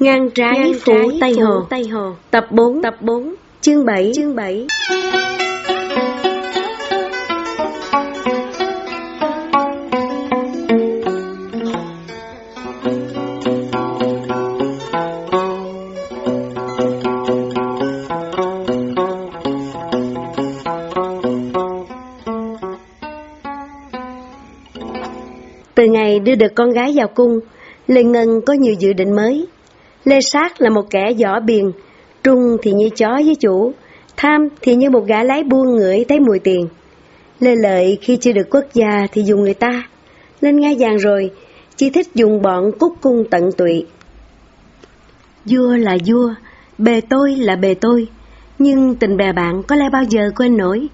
Ngang trái, Ngang phủ trái Tây phủ Hồ. Tây Hồ. Tập 4 Tập 4 Chương 7 Chương 7 Từ ngày đưa được con gái vào cung, Lê Ngân có nhiều dự định mới. Lê Sát là một kẻ giỏ biền, trung thì như chó với chủ, tham thì như một gã lái buôn ngửi thấy mùi tiền. Lê Lợi khi chưa được quốc gia thì dùng người ta, lên ngai vàng rồi, chỉ thích dùng bọn cúc cung tận tụy. Vua là vua, bề tôi là bề tôi, nhưng tình bè bạn có lẽ bao giờ quên nổi.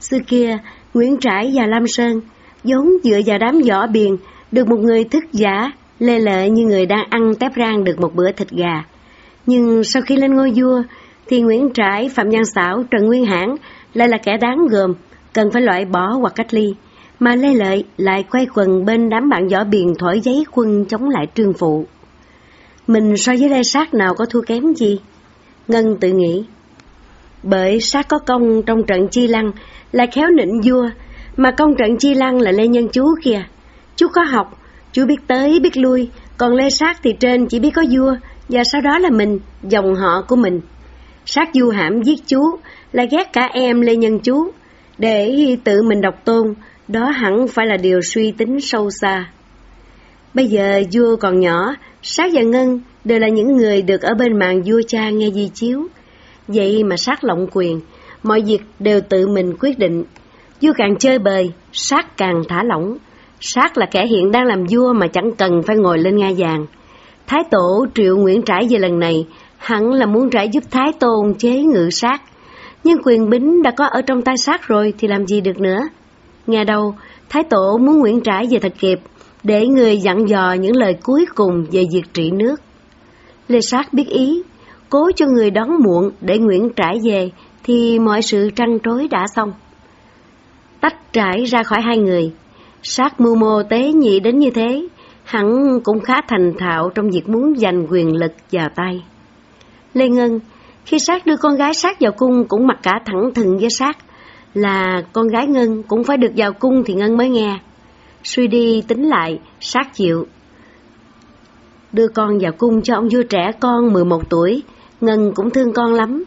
Xưa kia, Nguyễn Trãi và Lam Sơn vốn dựa vào đám võ biền, được một người thức giả, lê lợi như người đang ăn tép rang được một bữa thịt gà. Nhưng sau khi lên ngôi vua, thì Nguyễn Trãi, Phạm Văn Xảo, Trần Nguyên Hãn lại là kẻ đáng gờm, cần phải loại bỏ hoặc cách ly. Mà Lê Lợi lại quay quần bên đám bạn võ biền thổi giấy quân chống lại trương phụ. Mình so với Lê Sát nào có thua kém gì? Ngân tự nghĩ. Bởi Sát có công trong trận Chi Lăng là khéo nịnh vua, mà công trận Chi Lăng là Lê Nhân Chú kìa. Chú có học, chú biết tới biết lui, còn Lê Sát thì trên chỉ biết có vua, và sau đó là mình, dòng họ của mình. Sát du hãm giết chú, là ghét cả em Lê Nhân Chú, để tự mình độc tôn, đó hẳn phải là điều suy tính sâu xa. Bây giờ vua còn nhỏ, Sát và Ngân đều là những người được ở bên màn vua cha nghe di chiếu. Vậy mà Sát lộng quyền, mọi việc đều tự mình quyết định. Vua càng chơi bời, Sát càng thả lỏng. Sát là kẻ hiện đang làm vua mà chẳng cần phải ngồi lên ngai vàng. Thái tổ triệu Nguyễn Trãi về lần này, hẳn là muốn Trãi giúp Thái Tôn chế ngự Sát. Nhưng quyền bính đã có ở trong tay Sát rồi thì làm gì được nữa. Nghe đâu, Thái tổ muốn Nguyễn Trãi về thật kịp, để người dặn dò những lời cuối cùng về việc trị nước. Lê Sát biết ý, cố cho người đón muộn để Nguyễn Trãi về, thì mọi sự trăn trối đã xong. Tách trải ra khỏi hai người, sát mưu mô tế nhị đến như thế, hẳn cũng khá thành thạo trong việc muốn giành quyền lực vào tay. Lê Ngân, khi sát đưa con gái sát vào cung cũng mặc cả thẳng thừng với sát, là con gái Ngân cũng phải được vào cung thì Ngân mới nghe. Suy đi tính lại, sát chịu. Đưa con vào cung cho ông vua trẻ con 11 tuổi, Ngân cũng thương con lắm.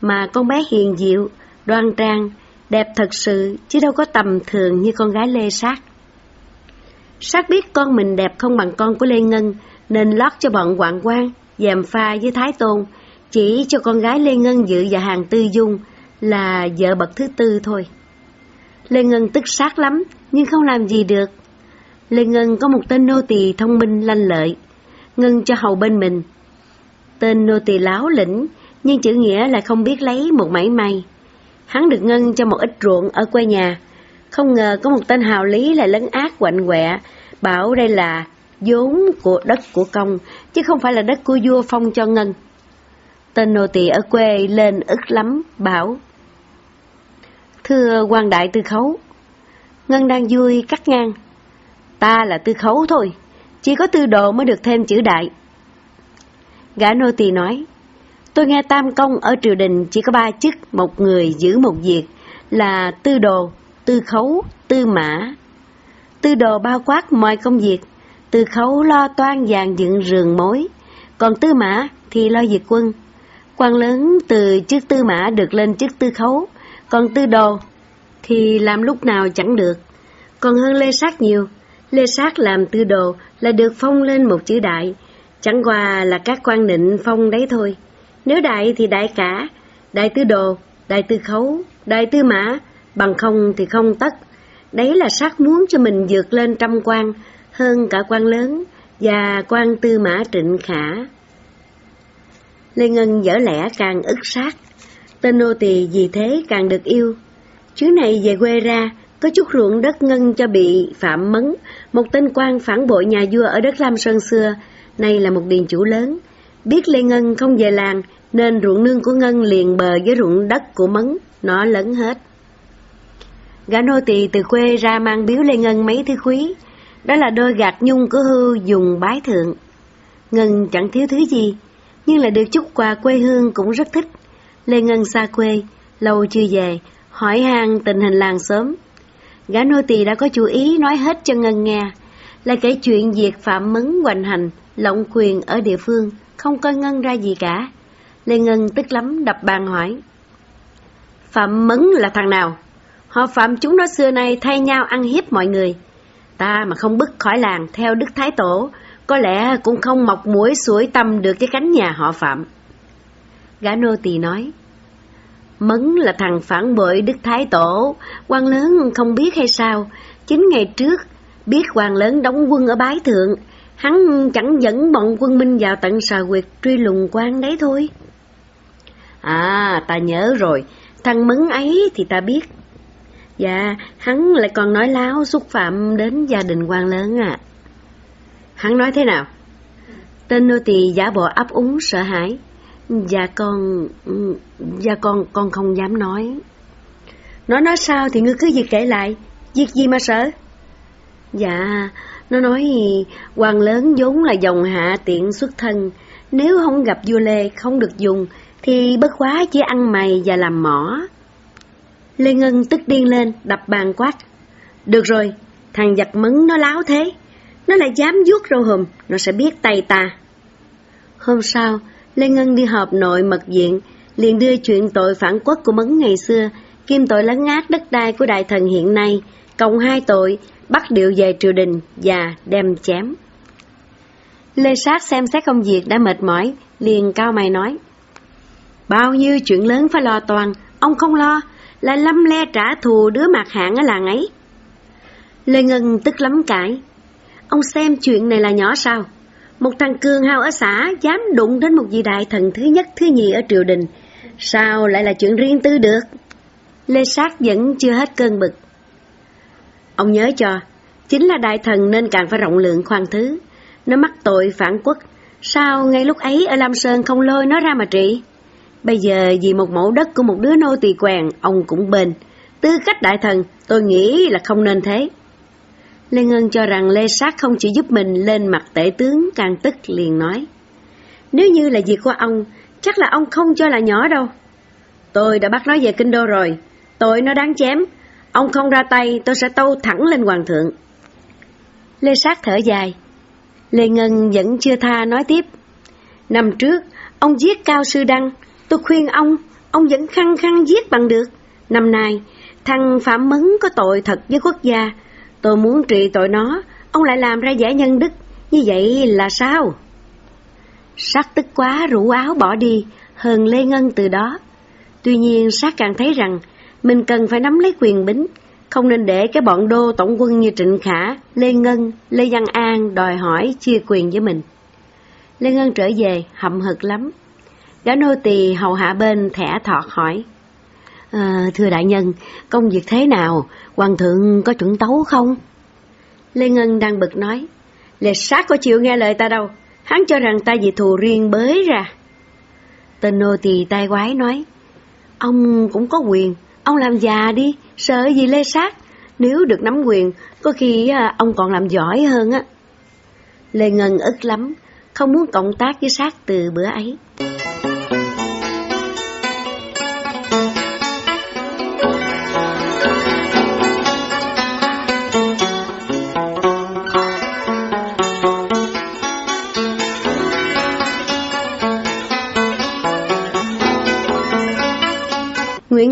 Mà con bé hiền diệu, đoan trang, đẹp thật sự, chứ đâu có tầm thường như con gái Lê Sát. Sát biết con mình đẹp không bằng con của Lê Ngân, nên lót cho bọn quạng quan, dèm pha với Thái Tôn, chỉ cho con gái Lê Ngân dự và hàng tư dung là vợ bậc thứ tư thôi. Lê Ngân tức sát lắm, nhưng không làm gì được. Lê Ngân có một tên nô tỳ thông minh lanh lợi, Ngân cho hầu bên mình. Tên nô tỳ láo lĩnh, nhưng chữ nghĩa lại không biết lấy một mảy may. Hắn được Ngân cho một ít ruộng ở quê nhà. Không ngờ có một tên hào lý lại lấn ác quạnh quẹ, bảo đây là vốn của đất của công, chứ không phải là đất của vua phong cho Ngân. Tên nô tỳ ở quê lên ức lắm, bảo. Thưa quan đại tư khấu, Ngân đang vui cắt ngang. Ta là tư khấu thôi, chỉ có tư đồ mới được thêm chữ đại. Gã nô tỳ nói, tôi nghe tam công ở triều đình chỉ có ba chức, một người giữ một việc, là tư đồ, tư khấu, tư mã. Tư đồ bao quát mọi công việc, tư khấu lo toan dàn dựng rường mối, còn tư mã thì lo việc quân. quan lớn từ chức tư mã được lên chức tư khấu, còn tư đồ thì làm lúc nào chẳng được. Còn hơn Lê Sát nhiều, Lê Sát làm tư đồ là được phong lên một chữ đại, chẳng qua là các quan định phong đấy thôi. Nếu đại thì đại cả, đại tư đồ, đại tư khấu, đại tư mã, bằng không thì không tất. Đấy là sát muốn cho mình vượt lên trăm quan, hơn cả quan lớn và quan tư mã trịnh khả. Lê Ngân dở lẽ càng ức sát, tên nô tỳ vì thế càng được yêu. Chuyến này về quê ra, có chút ruộng đất Ngân cho bị Phạm Mấn, một tên quan phản bội nhà vua ở đất Lam Sơn xưa, nay là một điền chủ lớn. Biết Lê Ngân không về làng, nên ruộng nương của Ngân liền bờ với ruộng đất của Mấn, nó lấn hết. Gã nô tỳ từ quê ra mang biếu Lê Ngân mấy thứ quý, đó là đôi gạt nhung của hưu dùng bái thượng. Ngân chẳng thiếu thứ gì, nhưng là được chút quà quê hương cũng rất thích. Lê Ngân xa quê, lâu chưa về, hỏi han tình hình làng sớm. Gã nô tỳ đã có chú ý nói hết cho Ngân nghe, là kể chuyện việc Phạm Mấn hoành hành, lộng quyền ở địa phương, không coi Ngân ra gì cả. Lê Ngân tức lắm đập bàn hỏi. Phạm Mấn là thằng nào? Họ Phạm chúng nó xưa nay thay nhau ăn hiếp mọi người. Ta mà không bứt khỏi làng theo Đức Thái Tổ, có lẽ cũng không mọc mũi suối tâm được cái cánh nhà họ Phạm. Gã nô tỳ nói, Mấn là thằng phản bội Đức Thái Tổ, quan lớn không biết hay sao, chính ngày trước biết quan lớn đóng quân ở Bái Thượng, hắn chẳng dẫn bọn quân minh vào tận xà quyệt truy lùng quan đấy thôi. À, ta nhớ rồi, thằng Mấn ấy thì ta biết. Dạ, hắn lại còn nói láo xúc phạm đến gia đình quan lớn à. Hắn nói thế nào? Tên nô tỳ giả bộ ấp úng sợ hãi. Dạ con... Dạ con con không dám nói. Nó nói sao thì ngươi cứ việc kể lại. Việc gì mà sợ? Dạ, nó nói hoàng lớn vốn là dòng hạ tiện xuất thân. Nếu không gặp vua Lê không được dùng thì bất quá chỉ ăn mày và làm mỏ. Lê Ngân tức điên lên, đập bàn quát. Được rồi, thằng giặc mấn nó láo thế. Nó lại dám vuốt râu hùm, nó sẽ biết tay ta. Hôm sau, Lê Ngân đi họp nội mật diện, liền đưa chuyện tội phản quốc của Mấn ngày xưa, kim tội lấn át đất đai của đại thần hiện nay, cộng hai tội, bắt điệu về triều đình và đem chém. Lê Sát xem xét công việc đã mệt mỏi, liền cao mày nói. Bao nhiêu chuyện lớn phải lo toàn, ông không lo, là lâm le trả thù đứa mặt hạng ở làng ấy. Lê Ngân tức lắm cãi. Ông xem chuyện này là nhỏ sao? Một thằng cường hào ở xã dám đụng đến một vị đại thần thứ nhất thứ nhì ở triều đình. Sao lại là chuyện riêng tư được? Lê Sát vẫn chưa hết cơn bực. Ông nhớ cho, chính là đại thần nên càng phải rộng lượng khoan thứ. Nó mắc tội phản quốc, sao ngay lúc ấy ở Lam Sơn không lôi nó ra mà trị? Bây giờ vì một mẫu đất của một đứa nô tỳ quèn, ông cũng bền. Tư cách đại thần, tôi nghĩ là không nên thế. Lê Ngân cho rằng Lê Sát không chỉ giúp mình lên mặt tể tướng càng tức liền nói. Nếu như là việc của ông, chắc là ông không cho là nhỏ đâu. Tôi đã bắt nó về kinh đô rồi, tội nó đáng chém. Ông không ra tay, tôi sẽ tâu thẳng lên hoàng thượng. Lê Sát thở dài. Lê Ngân vẫn chưa tha nói tiếp. Năm trước, ông giết Cao Sư Đăng, tôi khuyên ông, ông vẫn khăng khăng giết bằng được. Năm nay, thằng Phạm Mấn có tội thật với quốc gia, Tôi muốn trị tội nó, ông lại làm ra giải nhân đức, như vậy là sao? Sát tức quá rủ áo bỏ đi, hờn Lê Ngân từ đó. Tuy nhiên sát càng thấy rằng mình cần phải nắm lấy quyền bính, không nên để cái bọn đô tổng quân như Trịnh Khả, Lê Ngân, Lê Văn An đòi hỏi chia quyền với mình. Lê Ngân trở về, hậm hực lắm. Gã nô tỳ hầu hạ bên thẻ thọt hỏi. À, ờ, thưa đại nhân, công việc thế nào? Hoàng thượng có chuẩn tấu không? Lê Ngân đang bực nói. Lệ sát có chịu nghe lời ta đâu. Hắn cho rằng ta vì thù riêng bới ra. Tên nô tỳ tai quái nói. Ông cũng có quyền. Ông làm già đi. Sợ gì Lê Sát? Nếu được nắm quyền, có khi à, ông còn làm giỏi hơn á. Lê Ngân ức lắm, không muốn cộng tác với sát từ bữa ấy.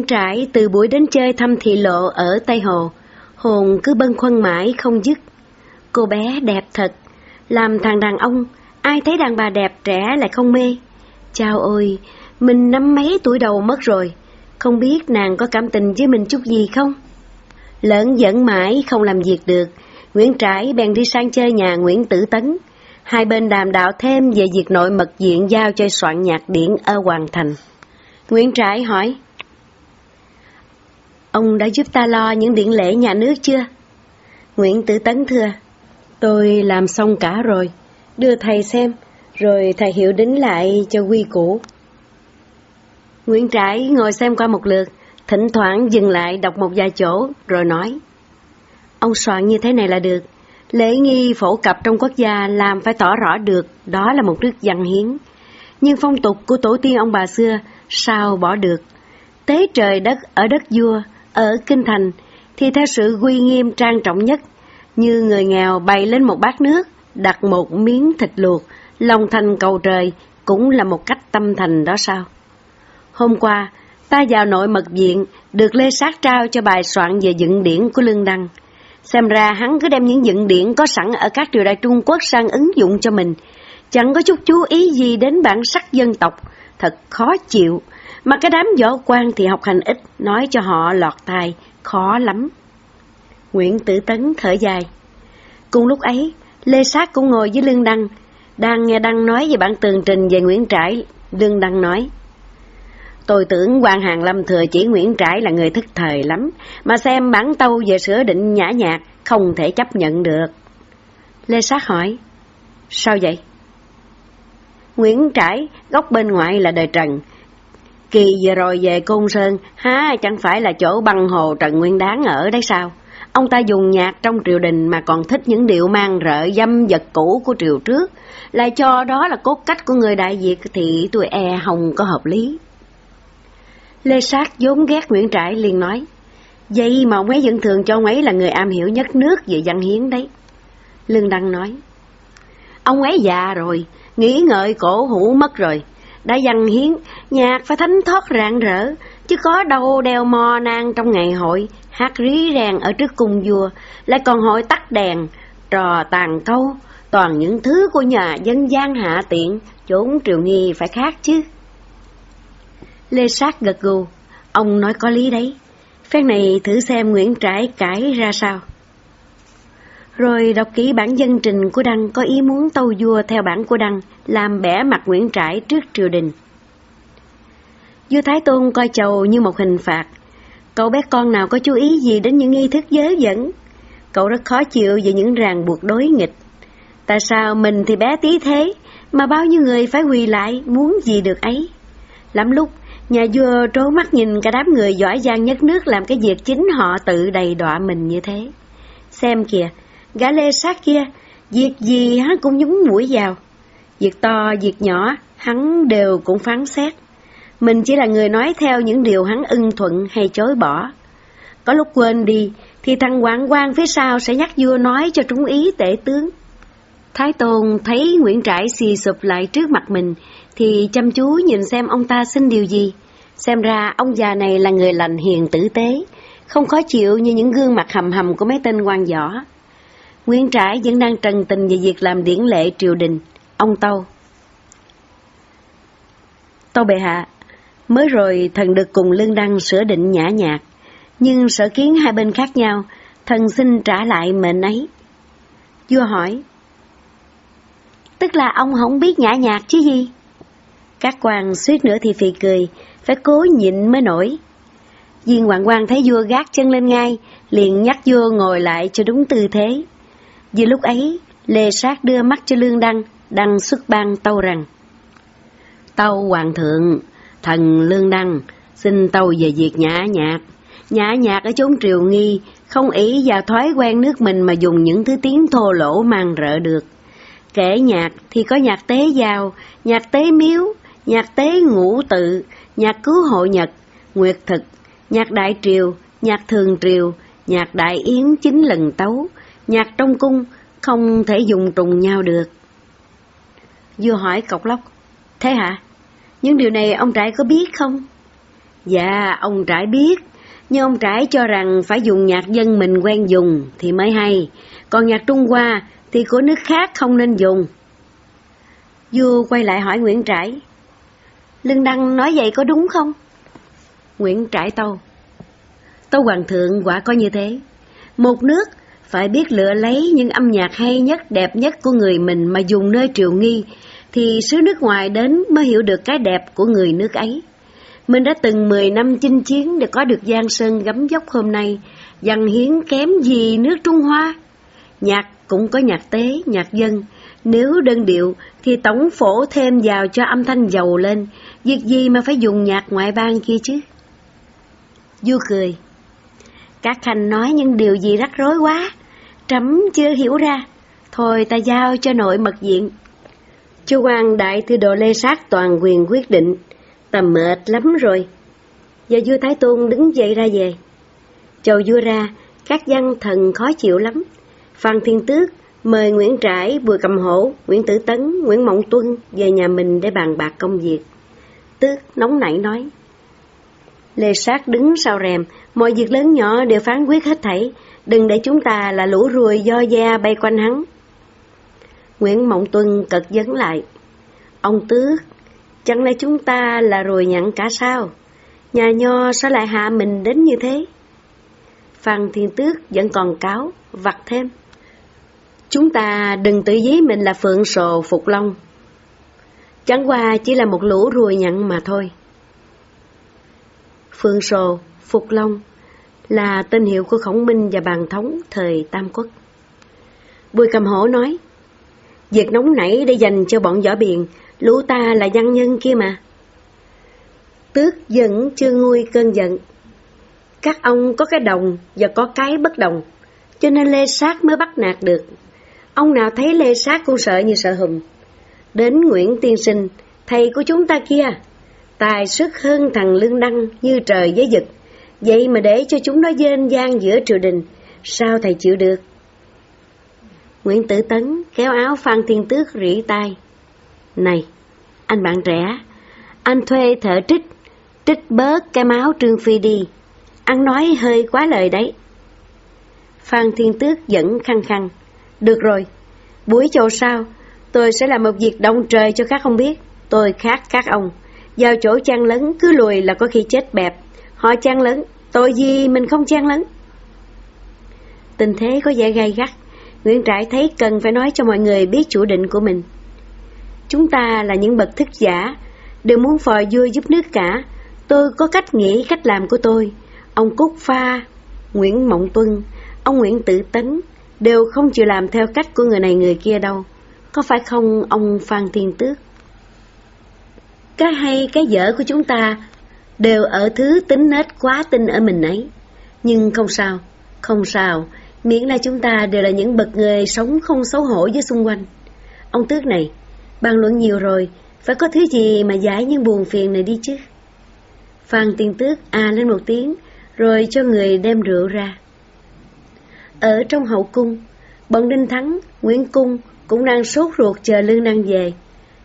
Trải từ buổi đến chơi thăm thị lộ ở Tây Hồ, hồn cứ bâng khuâng mãi không dứt. Cô bé đẹp thật, làm thằng đàn ông, ai thấy đàn bà đẹp trẻ lại không mê. Chào ôi, mình năm mấy tuổi đầu mất rồi, không biết nàng có cảm tình với mình chút gì không? Lỡn giận mãi không làm việc được, Nguyễn Trãi bèn đi sang chơi nhà Nguyễn Tử Tấn. Hai bên đàm đạo thêm về việc nội mật diện giao cho soạn nhạc điển ở Hoàng Thành. Nguyễn Trãi hỏi, Ông đã giúp ta lo những điện lễ nhà nước chưa? Nguyễn Tử Tấn thưa, tôi làm xong cả rồi, đưa thầy xem, rồi thầy hiệu đính lại cho quy củ. Nguyễn Trãi ngồi xem qua một lượt, thỉnh thoảng dừng lại đọc một vài chỗ, rồi nói, ông soạn như thế này là được, Lễ nghi phổ cập trong quốc gia làm phải tỏ rõ được đó là một đức văn hiến. Nhưng phong tục của tổ tiên ông bà xưa sao bỏ được. Tế trời đất ở đất vua, ở kinh thành thì theo sự quy nghiêm trang trọng nhất, như người nghèo bày lên một bát nước, đặt một miếng thịt luộc, lòng thành cầu trời cũng là một cách tâm thành đó sao? Hôm qua, ta vào nội mật viện, được Lê Sát trao cho bài soạn về dựng điển của Lương Đăng. Xem ra hắn cứ đem những dựng điển có sẵn ở các triều đại Trung Quốc sang ứng dụng cho mình, chẳng có chút chú ý gì đến bản sắc dân tộc, thật khó chịu. Mà cái đám võ quan thì học hành ít, nói cho họ lọt tai, khó lắm. Nguyễn Tử Tấn thở dài. Cùng lúc ấy, Lê Sát cũng ngồi với Lương Đăng, đang nghe Đăng nói về bản tường trình về Nguyễn Trãi, Lương Đăng nói. Tôi tưởng quan Hàng Lâm thừa chỉ Nguyễn Trãi là người thức thời lắm, mà xem bản tâu về sửa định nhã nhạc không thể chấp nhận được. Lê Sát hỏi, sao vậy? Nguyễn Trãi, góc bên ngoại là đời Trần. Kỳ vừa rồi về Côn Sơn, há chẳng phải là chỗ băng hồ Trần Nguyên Đáng ở đấy sao? Ông ta dùng nhạc trong triều đình mà còn thích những điệu mang rợ dâm vật cũ của triều trước, lại cho đó là cốt cách của người Đại Việt thì tôi e hồng có hợp lý. Lê Sát vốn ghét Nguyễn Trãi liền nói, Vậy mà ông ấy vẫn thường cho ông ấy là người am hiểu nhất nước về văn hiến đấy. Lương Đăng nói, Ông ấy già rồi, nghĩ ngợi cổ hủ mất rồi. Đã văn hiến, nhạc phải thánh thoát rạng rỡ, chứ có đâu đeo mò nang trong ngày hội, hát rí rèn ở trước cung vua, lại còn hội tắt đèn, trò tàn câu, toàn những thứ của nhà dân gian hạ tiện, chốn triều nghi phải khác chứ. Lê Sát gật gù, ông nói có lý đấy, phen này thử xem Nguyễn Trãi cãi ra sao. Rồi đọc kỹ bản dân trình của Đăng có ý muốn tâu vua theo bản của Đăng, làm bẻ mặt Nguyễn Trãi trước triều đình. Vua Thái Tôn coi chầu như một hình phạt. Cậu bé con nào có chú ý gì đến những nghi thức giới dẫn? Cậu rất khó chịu về những ràng buộc đối nghịch. Tại sao mình thì bé tí thế, mà bao nhiêu người phải quỳ lại muốn gì được ấy? Lắm lúc, nhà vua trố mắt nhìn cả đám người giỏi giang nhất nước làm cái việc chính họ tự đầy đọa mình như thế. Xem kìa, gã lê sát kia, việc gì hắn cũng nhúng mũi vào. Việc to, việc nhỏ, hắn đều cũng phán xét. Mình chỉ là người nói theo những điều hắn ưng thuận hay chối bỏ. Có lúc quên đi, thì thằng hoàng quan phía sau sẽ nhắc vua nói cho trúng ý tể tướng. Thái Tôn thấy Nguyễn Trãi xì sụp lại trước mặt mình, thì chăm chú nhìn xem ông ta xin điều gì. Xem ra ông già này là người lành hiền tử tế, không khó chịu như những gương mặt hầm hầm của mấy tên quan võ. Nguyễn Trãi vẫn đang trần tình về việc làm điển lệ triều đình. Ông Tâu Tâu bệ hạ, mới rồi thần được cùng Lương Đăng sửa định nhã nhạc, nhưng sở kiến hai bên khác nhau, thần xin trả lại mệnh ấy. Vua hỏi, tức là ông không biết nhã nhạc chứ gì? Các quan suýt nữa thì phì cười, phải cố nhịn mới nổi. Viên hoàng quan thấy vua gác chân lên ngay, liền nhắc vua ngồi lại cho đúng tư thế vì lúc ấy, Lê Sát đưa mắt cho Lương Đăng, đăng xuất ban tâu rằng Tâu Hoàng thượng, thần Lương Đăng, xin tâu về việc nhã nhạc. Nhã nhạc ở chốn triều nghi, không ý và thói quen nước mình mà dùng những thứ tiếng thô lỗ mang rợ được. Kể nhạc thì có nhạc tế giao, nhạc tế miếu, nhạc tế ngũ tự, nhạc cứu hộ nhật, nguyệt thực, nhạc đại triều, nhạc thường triều, nhạc đại yến chính lần tấu, nhạc trong cung không thể dùng trùng nhau được. Vua hỏi cọc lóc, thế hả? Những điều này ông trại có biết không? Dạ, ông trại biết, nhưng ông trại cho rằng phải dùng nhạc dân mình quen dùng thì mới hay, còn nhạc Trung Hoa thì của nước khác không nên dùng. Vua quay lại hỏi Nguyễn Trãi, Lương Đăng nói vậy có đúng không? Nguyễn Trãi Tâu Tâu Hoàng thượng quả có như thế. Một nước phải biết lựa lấy những âm nhạc hay nhất, đẹp nhất của người mình mà dùng nơi triều nghi, thì sứ nước ngoài đến mới hiểu được cái đẹp của người nước ấy. Mình đã từng 10 năm chinh chiến để có được Giang Sơn gấm dốc hôm nay, dằn hiến kém gì nước Trung Hoa. Nhạc cũng có nhạc tế, nhạc dân. Nếu đơn điệu thì tổng phổ thêm vào cho âm thanh giàu lên, việc gì mà phải dùng nhạc ngoại bang kia chứ? Du cười. Các khanh nói những điều gì rắc rối quá. Trẫm chưa hiểu ra, thôi ta giao cho nội mật diện. Chu quan đại thư độ lê sát toàn quyền quyết định, ta mệt lắm rồi. Giờ vua Thái Tôn đứng dậy ra về. Chầu vua ra, các văn thần khó chịu lắm. Phan Thiên Tước mời Nguyễn Trãi, Bùi Cầm Hổ, Nguyễn Tử Tấn, Nguyễn Mộng Tuân về nhà mình để bàn bạc công việc. Tước nóng nảy nói. Lê Sát đứng sau rèm, mọi việc lớn nhỏ đều phán quyết hết thảy, đừng để chúng ta là lũ ruồi do da bay quanh hắn. Nguyễn Mộng Tuân cật vấn lại. Ông Tước, chẳng lẽ chúng ta là ruồi nhặn cả sao? Nhà nho sao lại hạ mình đến như thế? Phan Thiên Tước vẫn còn cáo, vặt thêm. Chúng ta đừng tự dí mình là phượng sồ Phục Long. Chẳng qua chỉ là một lũ ruồi nhặn mà thôi. Phượng sồ, Phục Long là tên hiệu của khổng minh và bàn thống thời Tam Quốc. Bùi cầm hổ nói, việc nóng nảy để dành cho bọn võ biền, lũ ta là văn nhân kia mà. Tước giận chưa nguôi cơn giận. Các ông có cái đồng và có cái bất đồng, cho nên Lê Sát mới bắt nạt được. Ông nào thấy Lê Sát cũng sợ như sợ hùm. Đến Nguyễn Tiên Sinh, thầy của chúng ta kia, tài sức hơn thằng Lương Đăng như trời với vực. Vậy mà để cho chúng nó dên gian giữa triều đình, sao thầy chịu được? Nguyễn Tử Tấn kéo áo Phan Thiên Tước rỉ tai. Này, anh bạn trẻ, anh thuê thợ trích, trích bớt cái máu Trương Phi đi. Ăn nói hơi quá lời đấy. Phan Thiên Tước vẫn khăng khăng. Được rồi, buổi chiều sau, tôi sẽ làm một việc động trời cho các ông biết. Tôi khác các ông. Vào chỗ trang lấn cứ lùi là có khi chết bẹp. Họ trang lấn, Tội gì mình không chen lấn. Tình thế có vẻ gay gắt. Nguyễn Trãi thấy cần phải nói cho mọi người biết chủ định của mình. Chúng ta là những bậc thức giả, đều muốn phò vui giúp nước cả. Tôi có cách nghĩ, cách làm của tôi. Ông Cúc Pha, Nguyễn Mộng Tuân, ông Nguyễn Tử Tấn đều không chịu làm theo cách của người này người kia đâu. Có phải không ông Phan Thiên Tước? Cái hay cái dở của chúng ta đều ở thứ tính nết quá tinh ở mình ấy. Nhưng không sao, không sao, miễn là chúng ta đều là những bậc người sống không xấu hổ với xung quanh. Ông Tước này, bàn luận nhiều rồi, phải có thứ gì mà giải những buồn phiền này đi chứ. Phan Tiên Tước à lên một tiếng, rồi cho người đem rượu ra. Ở trong hậu cung, bọn Đinh Thắng, Nguyễn Cung cũng đang sốt ruột chờ Lương Đăng về.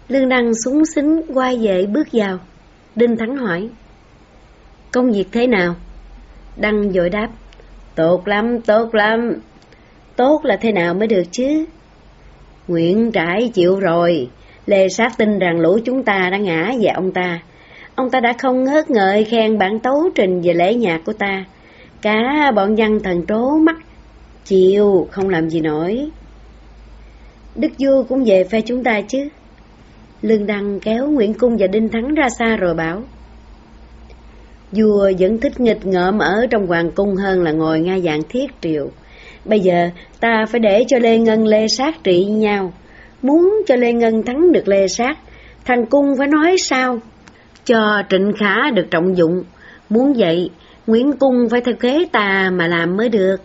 Lương Đăng súng xính quay về bước vào. Đinh Thắng hỏi. Công việc thế nào? Đăng dội đáp. Tốt lắm, tốt lắm. Tốt là thế nào mới được chứ? Nguyễn Trãi chịu rồi. Lê Sát tin rằng lũ chúng ta đã ngã về ông ta. Ông ta đã không ngớt ngợi khen bản tấu trình về lễ nhạc của ta. Cả bọn văn thần trố mắt, chịu, không làm gì nổi. Đức vua cũng về phe chúng ta chứ. Lương Đăng kéo Nguyễn Cung và Đinh Thắng ra xa rồi bảo. Vua vẫn thích nghịch ngợm ở trong hoàng cung hơn là ngồi ngay dạng thiết triều. Bây giờ ta phải để cho Lê Ngân Lê Sát trị nhau. Muốn cho Lê Ngân thắng được Lê Sát, thằng cung phải nói sao? Cho Trịnh Khả được trọng dụng. Muốn vậy, Nguyễn Cung phải theo kế ta mà làm mới được.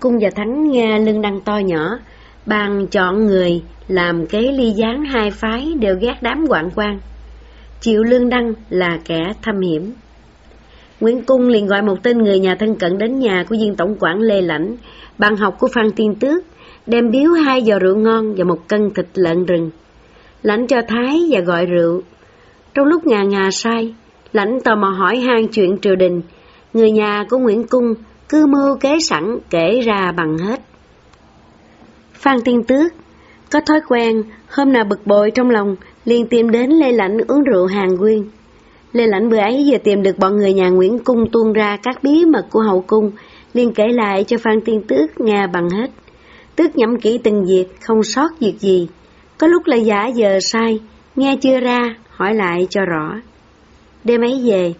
Cung và Thắng nghe lưng đăng to nhỏ, bàn chọn người làm kế ly gián hai phái đều ghét đám quạng quan. Triệu Lương Đăng là kẻ thâm hiểm. Nguyễn Cung liền gọi một tên người nhà thân cận đến nhà của viên tổng quản Lê Lãnh, bạn học của Phan Tiên Tước, đem biếu hai giò rượu ngon và một cân thịt lợn rừng. Lãnh cho Thái và gọi rượu. Trong lúc ngà ngà say, Lãnh tò mò hỏi han chuyện triều đình, người nhà của Nguyễn Cung cứ mưu kế sẵn kể ra bằng hết. Phan Tiên Tước có thói quen, hôm nào bực bội trong lòng, liền tìm đến Lê Lãnh uống rượu hàng nguyên. Lê Lãnh bữa ấy vừa tìm được bọn người nhà Nguyễn Cung tuôn ra các bí mật của hậu cung, liền kể lại cho Phan Tiên Tước nghe bằng hết. Tước nhẩm kỹ từng việc, không sót việc gì. Có lúc là giả giờ sai, nghe chưa ra, hỏi lại cho rõ. Đêm ấy về,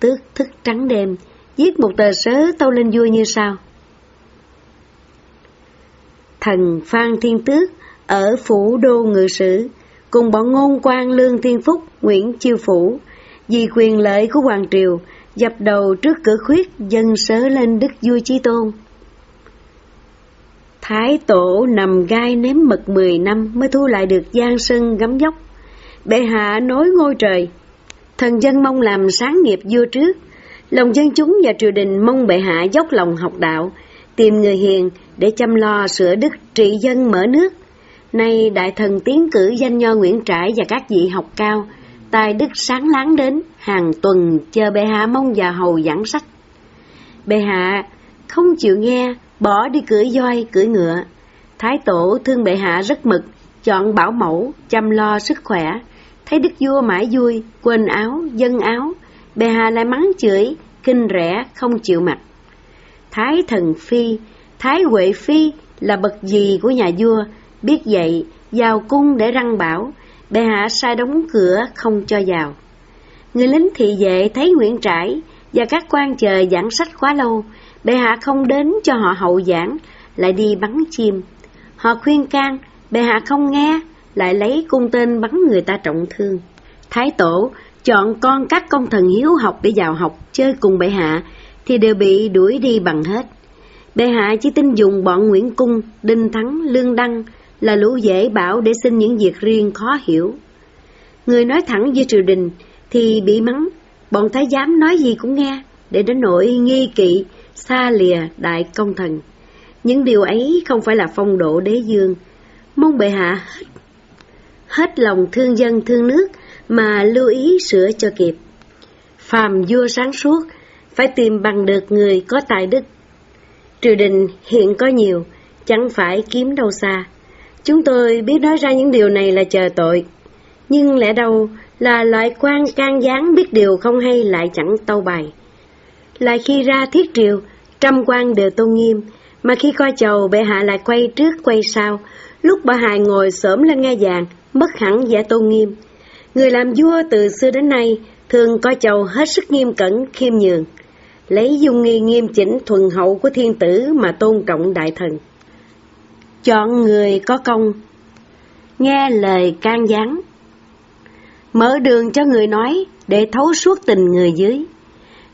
Tước thức trắng đêm, viết một tờ sớ tâu lên vua như sau. Thần Phan Thiên Tước ở phủ đô ngự sử, cùng bọn ngôn quan Lương Thiên Phúc, Nguyễn Chiêu Phủ, vì quyền lợi của Hoàng Triều, dập đầu trước cửa khuyết dân sớ lên Đức Vua Chí Tôn. Thái tổ nằm gai nếm mật mười năm mới thu lại được giang sơn gấm dốc. Bệ hạ nối ngôi trời. Thần dân mong làm sáng nghiệp vua trước. Lòng dân chúng và triều đình mong bệ hạ dốc lòng học đạo, tìm người hiền để chăm lo sửa đức trị dân mở nước. Nay đại thần tiến cử danh nho Nguyễn Trãi và các vị học cao, tài đức sáng láng đến, hàng tuần chờ bệ hạ mong và hầu giảng sách. Bệ hạ không chịu nghe, bỏ đi cưỡi voi, cưỡi ngựa. Thái tổ thương bệ hạ rất mực, chọn bảo mẫu, chăm lo sức khỏe. Thấy đức vua mãi vui, quên áo, dân áo, bệ hạ lại mắng chửi, kinh rẻ, không chịu mặt. Thái thần phi, Thái Huệ Phi là bậc gì của nhà vua, biết vậy, vào cung để răng bảo, bệ hạ sai đóng cửa không cho vào. Người lính thị vệ thấy Nguyễn Trãi và các quan chờ giảng sách quá lâu, bệ hạ không đến cho họ hậu giảng, lại đi bắn chim. Họ khuyên can, bệ hạ không nghe, lại lấy cung tên bắn người ta trọng thương. Thái tổ chọn con các công thần hiếu học để vào học chơi cùng bệ hạ, thì đều bị đuổi đi bằng hết. Bệ hạ chỉ tin dùng bọn Nguyễn Cung, Đinh Thắng, Lương Đăng là lũ dễ bảo để xin những việc riêng khó hiểu. Người nói thẳng với triều đình thì bị mắng, bọn thái giám nói gì cũng nghe, để đến nỗi nghi kỵ, xa lìa đại công thần. Những điều ấy không phải là phong độ đế dương, mong bệ hạ hết, hết lòng thương dân thương nước mà lưu ý sửa cho kịp. Phàm vua sáng suốt, phải tìm bằng được người có tài đức. Triều đình hiện có nhiều, chẳng phải kiếm đâu xa. Chúng tôi biết nói ra những điều này là chờ tội, nhưng lẽ đâu là loại quan can gián biết điều không hay lại chẳng tâu bài. Lại khi ra thiết triều, trăm quan đều tôn nghiêm, mà khi coi chầu bệ hạ lại quay trước quay sau, lúc bà hài ngồi xổm lên nghe vàng, mất hẳn giả tôn nghiêm. Người làm vua từ xưa đến nay thường coi chầu hết sức nghiêm cẩn, khiêm nhường, lấy dung nghi nghiêm chỉnh thuần hậu của thiên tử mà tôn trọng đại thần. Chọn người có công, nghe lời can gián, mở đường cho người nói để thấu suốt tình người dưới.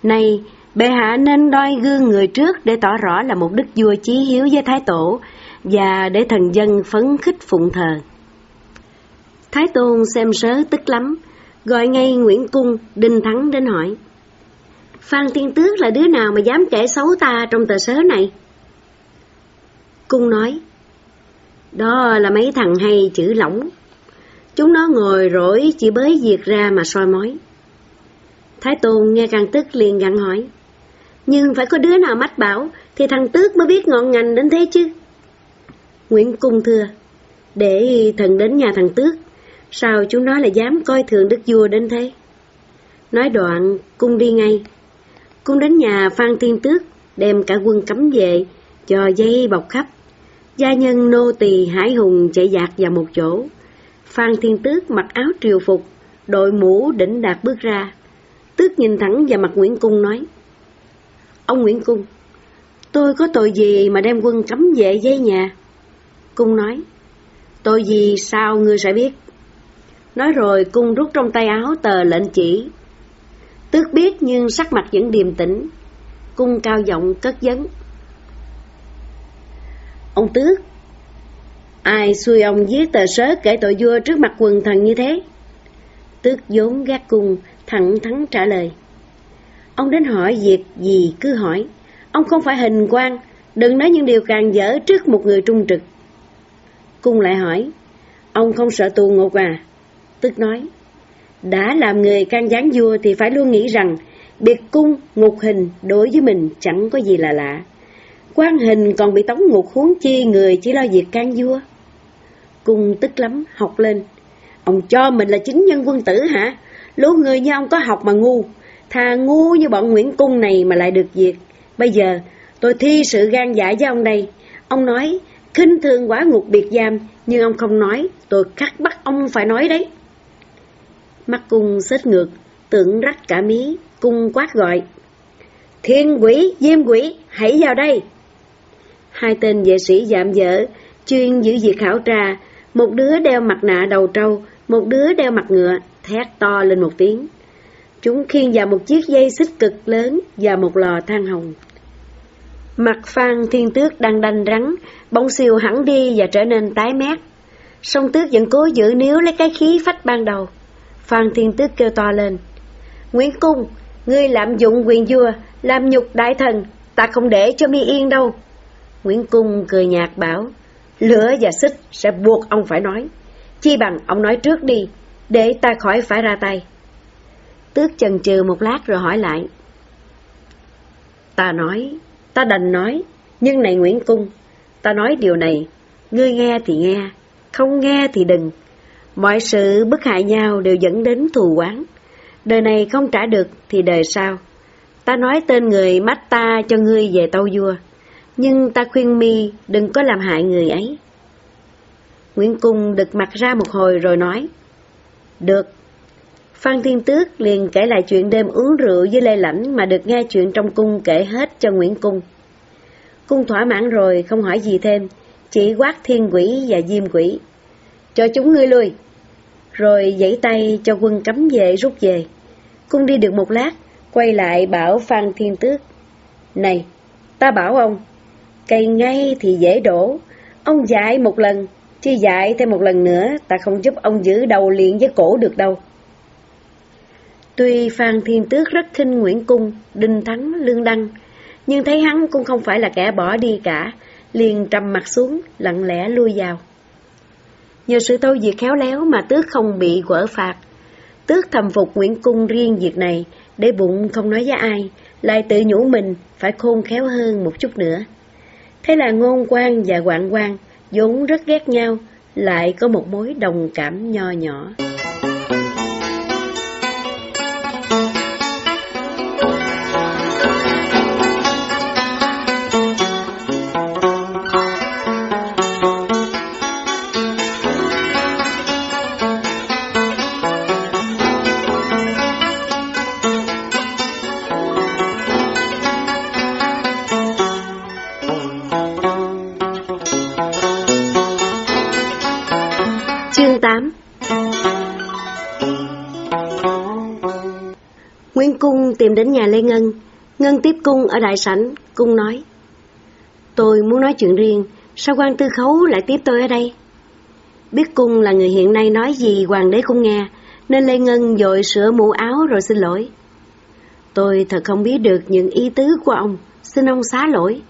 Này, bệ hạ nên đoi gương người trước để tỏ rõ là một đức vua chí hiếu với Thái Tổ và để thần dân phấn khích phụng thờ. Thái Tôn xem sớ tức lắm, gọi ngay Nguyễn Cung, Đinh Thắng đến hỏi. Phan Thiên Tước là đứa nào mà dám kể xấu ta trong tờ sớ này? Cung nói, đó là mấy thằng hay chữ lỏng. Chúng nó ngồi rỗi chỉ bới việc ra mà soi mói. Thái Tôn nghe càng tức liền gặn hỏi, nhưng phải có đứa nào mách bảo thì thằng Tước mới biết ngọn ngành đến thế chứ. Nguyễn Cung thưa, để thần đến nhà thằng Tước, sao chúng nó lại dám coi thường đức vua đến thế? Nói đoạn, cung đi ngay. Cung đến nhà Phan Thiên Tước, đem cả quân cấm về, cho dây bọc khắp. Gia nhân nô tỳ hải hùng chạy dạt vào một chỗ. Phan Thiên Tước mặc áo triều phục, đội mũ đỉnh đạt bước ra. Tước nhìn thẳng vào mặt Nguyễn Cung nói, Ông Nguyễn Cung, tôi có tội gì mà đem quân cấm vệ dây nhà? Cung nói, tội gì sao ngươi sẽ biết? Nói rồi cung rút trong tay áo tờ lệnh chỉ. Tước biết nhưng sắc mặt vẫn điềm tĩnh. Cung cao giọng cất vấn. Ông Tước, ai xui ông giết tờ sớ kể tội vua trước mặt quần thần như thế? Tước vốn gác cung, thẳng thắn trả lời. Ông đến hỏi việc gì cứ hỏi. Ông không phải hình quan, đừng nói những điều càng dở trước một người trung trực. Cung lại hỏi, ông không sợ tù ngục à? Tức nói, đã làm người can gián vua thì phải luôn nghĩ rằng biệt cung, ngục hình đối với mình chẳng có gì là lạ quan hình còn bị tống ngục huống chi người chỉ lo việc can vua. Cung tức lắm, học lên. Ông cho mình là chính nhân quân tử hả? Lũ người như ông có học mà ngu. Thà ngu như bọn Nguyễn Cung này mà lại được việc. Bây giờ, tôi thi sự gan dạ với ông đây. Ông nói, khinh thường quá ngục biệt giam, nhưng ông không nói, tôi cắt bắt ông phải nói đấy. Mắt cung xếp ngược, tưởng rách cả mí, cung quát gọi. Thiên quỷ, diêm quỷ, hãy vào đây. Hai tên vệ sĩ giảm dở, chuyên giữ việc khảo tra, một đứa đeo mặt nạ đầu trâu, một đứa đeo mặt ngựa, thét to lên một tiếng. Chúng khiêng vào một chiếc dây xích cực lớn và một lò than hồng. Mặt Phan Thiên Tước đang đanh rắn, bỗng siêu hẳn đi và trở nên tái mét. Song Tước vẫn cố giữ níu lấy cái khí phách ban đầu. Phan Thiên Tước kêu to lên. Nguyễn Cung, ngươi lạm dụng quyền vua, làm nhục đại thần, ta không để cho mi yên đâu. Nguyễn Cung cười nhạt bảo, lửa và xích sẽ buộc ông phải nói. Chi bằng ông nói trước đi, để ta khỏi phải ra tay. Tước chần chừ một lát rồi hỏi lại. Ta nói, ta đành nói, nhưng này Nguyễn Cung, ta nói điều này, ngươi nghe thì nghe, không nghe thì đừng. Mọi sự bức hại nhau đều dẫn đến thù quán. Đời này không trả được thì đời sau. Ta nói tên người mắt ta cho ngươi về tâu vua, nhưng ta khuyên mi đừng có làm hại người ấy. Nguyễn Cung đực mặt ra một hồi rồi nói, Được. Phan Thiên Tước liền kể lại chuyện đêm uống rượu với Lê Lãnh mà được nghe chuyện trong cung kể hết cho Nguyễn Cung. Cung thỏa mãn rồi không hỏi gì thêm, chỉ quát thiên quỷ và diêm quỷ. Cho chúng ngươi lui. Rồi giãy tay cho quân cấm về rút về. Cung đi được một lát, quay lại bảo Phan Thiên Tước. Này, ta bảo ông, cây ngay thì dễ đổ, ông dạy một lần, chứ dạy thêm một lần nữa, ta không giúp ông giữ đầu liền với cổ được đâu. Tuy Phan Thiên Tước rất khinh Nguyễn Cung, Đinh Thắng, Lương Đăng, nhưng thấy hắn cũng không phải là kẻ bỏ đi cả, liền trầm mặt xuống, lặng lẽ lui vào. Nhờ sự tôi diệt khéo léo mà Tước không bị quở phạt. Tước thầm phục Nguyễn Cung riêng việc này, để bụng không nói với ai, lại tự nhủ mình phải khôn khéo hơn một chút nữa. Thế là ngôn quan và quạng quan, vốn rất ghét nhau, lại có một mối đồng cảm nho nhỏ. Nguyên Cung tìm đến nhà Lê Ngân. Ngân tiếp cung ở đại sảnh, cung nói. Tôi muốn nói chuyện riêng, sao quan tư khấu lại tiếp tôi ở đây? Biết cung là người hiện nay nói gì hoàng đế không nghe, nên Lê Ngân dội sửa mũ áo rồi xin lỗi. Tôi thật không biết được những ý tứ của ông, xin ông xá lỗi.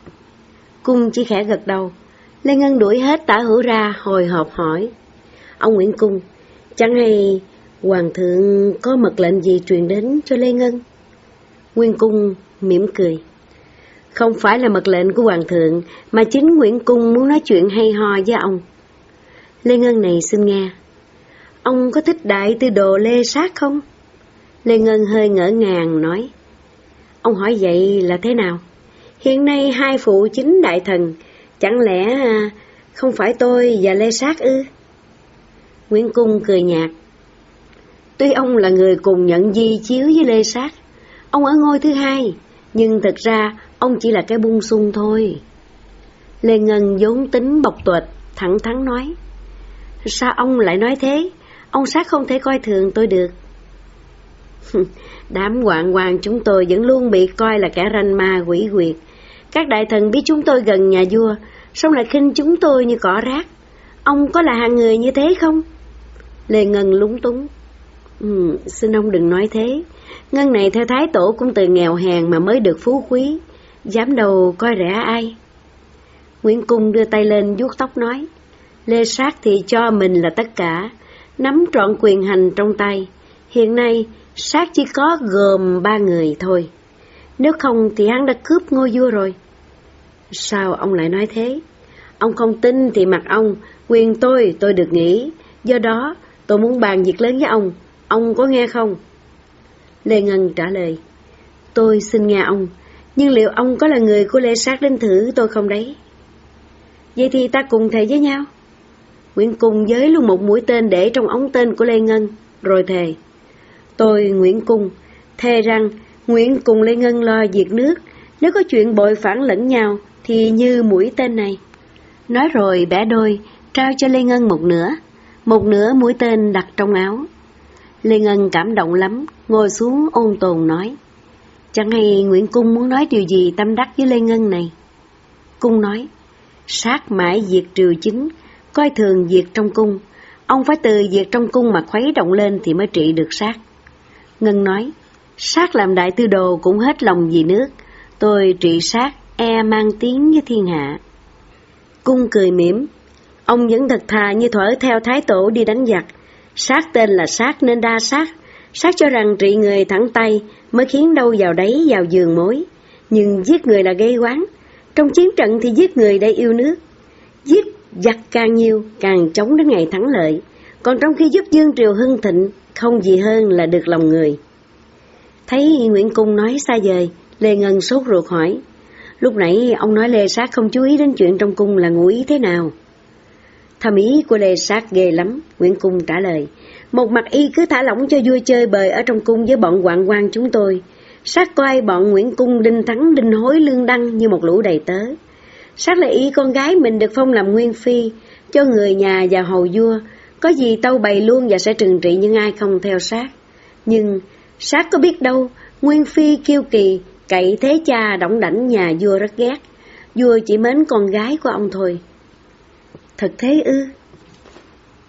Cung chỉ khẽ gật đầu. Lê Ngân đuổi hết tả hữu ra, hồi hộp hỏi. Ông Nguyễn Cung, chẳng hay Hoàng thượng có mật lệnh gì truyền đến cho Lê Ngân? Nguyên Cung mỉm cười. Không phải là mật lệnh của Hoàng thượng, mà chính Nguyễn Cung muốn nói chuyện hay ho với ông. Lê Ngân này xin nghe. Ông có thích đại tư đồ Lê Sát không? Lê Ngân hơi ngỡ ngàng nói. Ông hỏi vậy là thế nào? Hiện nay hai phụ chính đại thần, chẳng lẽ không phải tôi và Lê Sát ư? Nguyễn Cung cười nhạt. Tuy ông là người cùng nhận di chiếu với Lê Sát, ông ở ngôi thứ hai, nhưng thật ra ông chỉ là cái bung sung thôi. Lê Ngân vốn tính bộc tuệt, thẳng thắn nói. Sao ông lại nói thế? Ông Sát không thể coi thường tôi được. Đám hoàng hoàng chúng tôi vẫn luôn bị coi là kẻ ranh ma quỷ quyệt. Các đại thần biết chúng tôi gần nhà vua, xong lại khinh chúng tôi như cỏ rác. Ông có là hàng người như thế không? Lê Ngân lúng túng. Ừ, xin ông đừng nói thế. Ngân này theo thái tổ cũng từ nghèo hèn mà mới được phú quý. Dám đầu coi rẻ ai. Nguyễn Cung đưa tay lên vuốt tóc nói. Lê Sát thì cho mình là tất cả, nắm trọn quyền hành trong tay. Hiện nay, Sát chỉ có gồm ba người thôi. Nếu không thì hắn đã cướp ngôi vua rồi. Sao ông lại nói thế? Ông không tin thì mặc ông, quyền tôi tôi được nghĩ. Do đó, tôi muốn bàn việc lớn với ông. Ông có nghe không? Lê Ngân trả lời. Tôi xin nghe ông, nhưng liệu ông có là người của Lê Sát đến thử tôi không đấy? Vậy thì ta cùng thề với nhau. Nguyễn Cung giới luôn một mũi tên để trong ống tên của Lê Ngân, rồi thề. Tôi, Nguyễn Cung, thề rằng Nguyễn cùng Lê Ngân lo diệt nước, nếu có chuyện bội phản lẫn nhau thì như mũi tên này. Nói rồi bẻ đôi, trao cho Lê Ngân một nửa, một nửa mũi tên đặt trong áo. Lê Ngân cảm động lắm, ngồi xuống ôn tồn nói. Chẳng hay Nguyễn Cung muốn nói điều gì tâm đắc với Lê Ngân này. Cung nói, sát mãi diệt triều chính, coi thường diệt trong cung. Ông phải từ diệt trong cung mà khuấy động lên thì mới trị được sát. Ngân nói, sát làm đại tư đồ cũng hết lòng vì nước. Tôi trị sát, e mang tiếng với thiên hạ. Cung cười mỉm, ông vẫn thật thà như thuở theo thái tổ đi đánh giặc. Sát tên là sát nên đa sát. Sát cho rằng trị người thẳng tay mới khiến đâu vào đấy vào giường mối. Nhưng giết người là gây quán. Trong chiến trận thì giết người để yêu nước. Giết giặc càng nhiều càng chống đến ngày thắng lợi. Còn trong khi giúp Dương Triều hưng thịnh, không gì hơn là được lòng người. Thấy Nguyễn Cung nói xa vời, Lê Ngân sốt ruột hỏi. Lúc nãy ông nói Lê Sát không chú ý đến chuyện trong cung là ngụ ý thế nào? Thầm ý của Lê Sát ghê lắm, Nguyễn Cung trả lời. Một mặt y cứ thả lỏng cho vui chơi bời ở trong cung với bọn quạng quan chúng tôi. Sát coi bọn Nguyễn Cung đinh thắng đinh hối lương đăng như một lũ đầy tớ. Sát lại y con gái mình được phong làm nguyên phi, cho người nhà và hầu vua, có gì tâu bày luôn và sẽ trừng trị những ai không theo sát. Nhưng sát có biết đâu, Nguyên Phi kiêu kỳ, cậy thế cha đỏng đảnh nhà vua rất ghét. Vua chỉ mến con gái của ông thôi. Thật thế ư?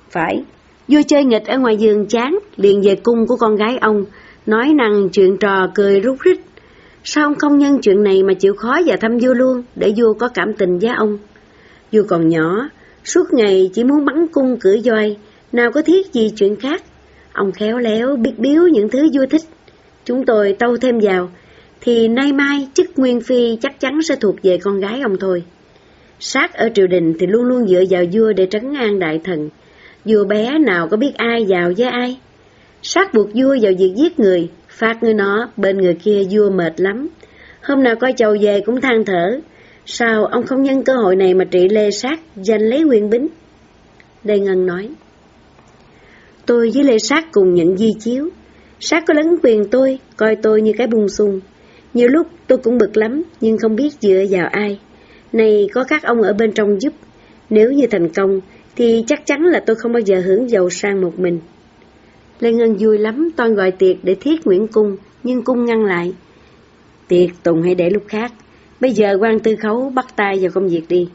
Phải, vua chơi nghịch ở ngoài giường chán, liền về cung của con gái ông, nói năng chuyện trò cười rút rít. Sao ông không nhân chuyện này mà chịu khó và thăm vua luôn, để vua có cảm tình với ông? Vua còn nhỏ, suốt ngày chỉ muốn bắn cung cưỡi voi, nào có thiết gì chuyện khác. Ông khéo léo biết biếu những thứ vua thích. Chúng tôi tâu thêm vào, thì nay mai chức Nguyên Phi chắc chắn sẽ thuộc về con gái ông thôi. Sát ở triều đình thì luôn luôn dựa vào vua để trấn an đại thần. Vua bé nào có biết ai giàu với ai. Sát buộc vua vào việc giết người, phạt người nó, bên người kia vua mệt lắm. Hôm nào coi chầu về cũng than thở. Sao ông không nhân cơ hội này mà trị lê sát, giành lấy quyền bính? Lê Ngân nói. Tôi với Lê Sát cùng nhận di chiếu. Sát có lấn quyền tôi, coi tôi như cái bung sung. Nhiều lúc tôi cũng bực lắm, nhưng không biết dựa vào ai. Này có các ông ở bên trong giúp. Nếu như thành công, thì chắc chắn là tôi không bao giờ hưởng giàu sang một mình. Lê Ngân vui lắm, toan gọi tiệc để thiết Nguyễn Cung, nhưng Cung ngăn lại. Tiệc Tùng hãy để lúc khác. Bây giờ quan tư khấu bắt tay vào công việc đi.